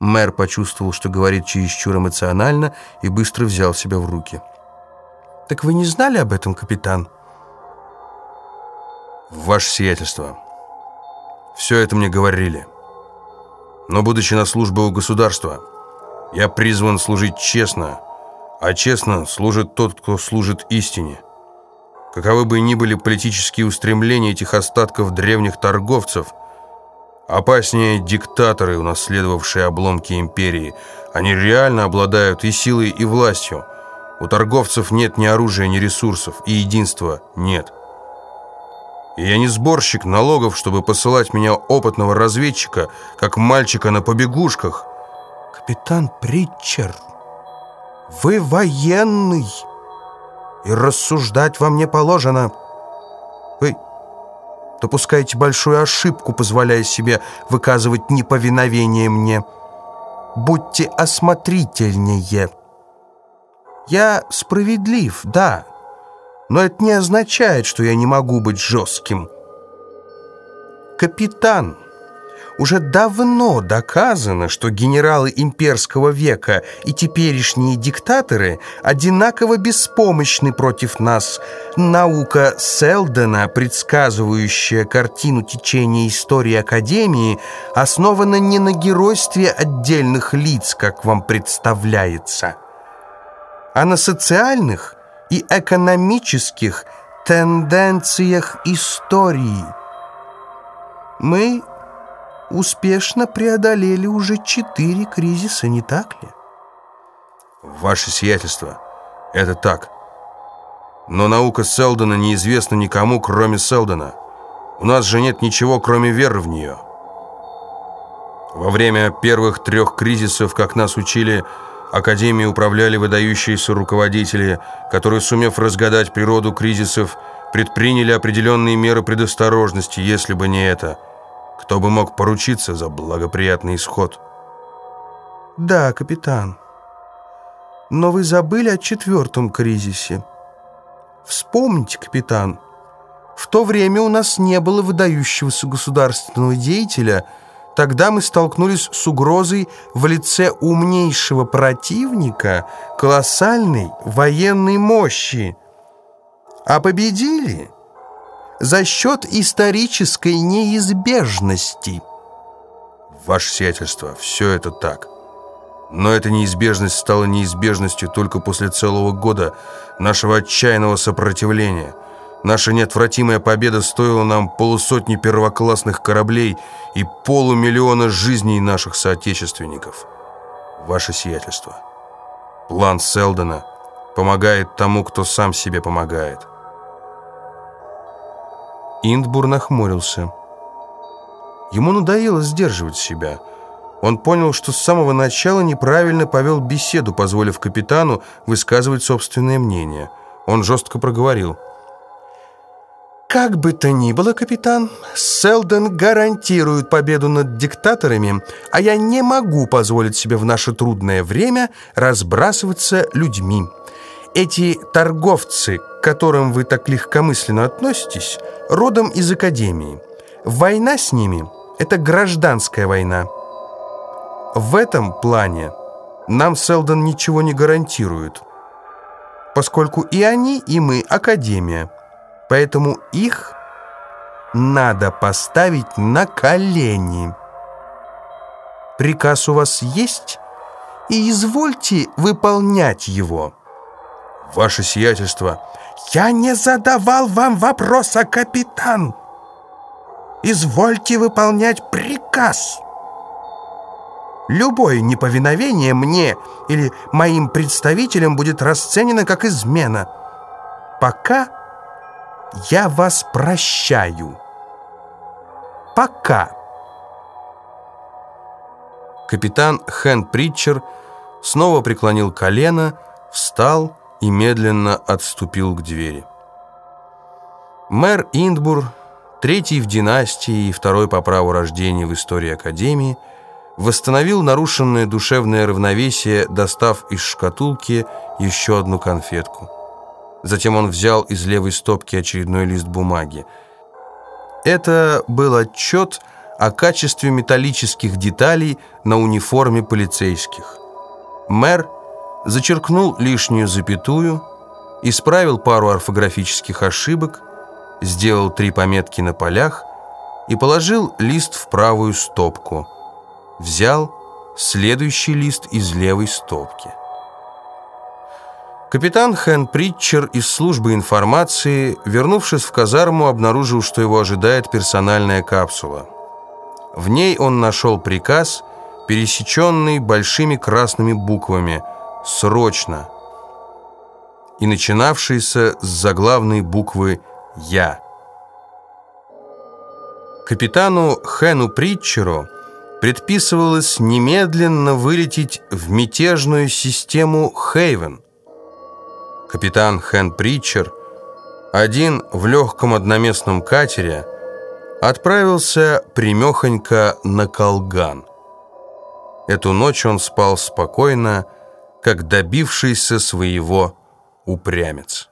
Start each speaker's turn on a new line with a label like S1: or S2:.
S1: Мэр почувствовал, что говорит чересчур эмоционально, и быстро взял себя в руки. «Так вы не знали об этом, капитан?»
S2: «Ваше сиятельство, все это мне говорили. Но, будучи на службе у государства, я призван служить честно, а честно служит тот, кто служит истине. Каковы бы ни были политические устремления этих остатков древних торговцев – Опаснее диктаторы, унаследовавшие обломки империи. Они реально обладают и силой, и властью. У торговцев нет ни оружия, ни ресурсов, и единства нет. И я не сборщик налогов, чтобы посылать меня опытного разведчика, как мальчика на побегушках.
S1: Капитан Притчер, вы военный, и рассуждать вам не положено. Допускаете большую ошибку, позволяя себе выказывать неповиновение мне. Будьте осмотрительнее. Я справедлив, да, но это не означает, что я не могу быть жестким. Капитан... Уже давно доказано, что генералы имперского века и теперешние диктаторы одинаково беспомощны против нас. Наука Селдена, предсказывающая картину течения истории Академии, основана не на геройстве отдельных лиц, как вам представляется, а на социальных и экономических тенденциях истории. Мы успешно преодолели уже четыре кризиса, не так ли?
S2: Ваше сиятельство, это так. Но наука Селдона неизвестна никому, кроме Селдона. У нас же нет ничего, кроме веры в нее. Во время первых трех кризисов, как нас учили, Академией управляли выдающиеся руководители, которые, сумев разгадать природу кризисов, предприняли определенные меры предосторожности, если бы не это – кто бы мог поручиться за благоприятный исход?
S1: Да, капитан. Но вы забыли о четвертом кризисе. Вспомните, капитан, в то время у нас не было выдающегося государственного деятеля, Тогда мы столкнулись с угрозой в лице умнейшего противника, колоссальной военной мощи. А победили за счет исторической неизбежности.
S2: Ваше сиятельство, все это так. Но эта неизбежность стала неизбежностью только после целого года нашего отчаянного сопротивления. Наша неотвратимая победа стоила нам полусотни первоклассных кораблей и полумиллиона жизней наших соотечественников. Ваше сиятельство. План Селдона помогает тому, кто сам себе помогает.
S1: Индбур нахмурился. Ему надоело сдерживать себя. Он понял, что с самого начала неправильно повел беседу, позволив капитану высказывать собственное мнение. Он жестко проговорил. «Как бы то ни было, капитан, Селден гарантирует победу над диктаторами, а я не могу позволить себе в наше трудное время разбрасываться людьми». Эти торговцы, которым вы так легкомысленно относитесь, родом из Академии. Война с ними – это гражданская война. В этом плане нам Селдон ничего не гарантирует, поскольку и они, и мы – Академия. Поэтому их надо поставить на колени. Приказ у вас есть, и извольте выполнять его».
S2: «Ваше сиятельство!»
S1: «Я не задавал вам вопроса, капитан! Извольте выполнять приказ!» Любое неповиновение мне или моим представителям будет расценено как измена. Пока я вас прощаю. Пока.
S2: Капитан Хэн Притчер снова преклонил колено, встал и медленно отступил к двери. Мэр Индбур, третий в династии и второй по праву рождения в истории Академии, восстановил нарушенное душевное равновесие, достав из шкатулки еще одну конфетку. Затем он взял из левой стопки очередной лист бумаги. Это был отчет
S1: о качестве металлических деталей на униформе полицейских. Мэр зачеркнул лишнюю запятую, исправил пару орфографических ошибок, сделал три пометки на полях и положил лист в правую стопку. Взял следующий лист из левой стопки. Капитан Хэн Притчер из службы информации, вернувшись в казарму, обнаружил, что его ожидает персональная капсула. В ней он нашел приказ, пересеченный большими красными буквами «Срочно» и начинавшийся с заглавной буквы «Я». Капитану Хэну Притчеру предписывалось немедленно вылететь в мятежную систему Хейвен. Капитан Хэн Притчер, один в легком одноместном катере, отправился примехонько на Колган. Эту ночь он спал спокойно, как добившийся своего упрямец.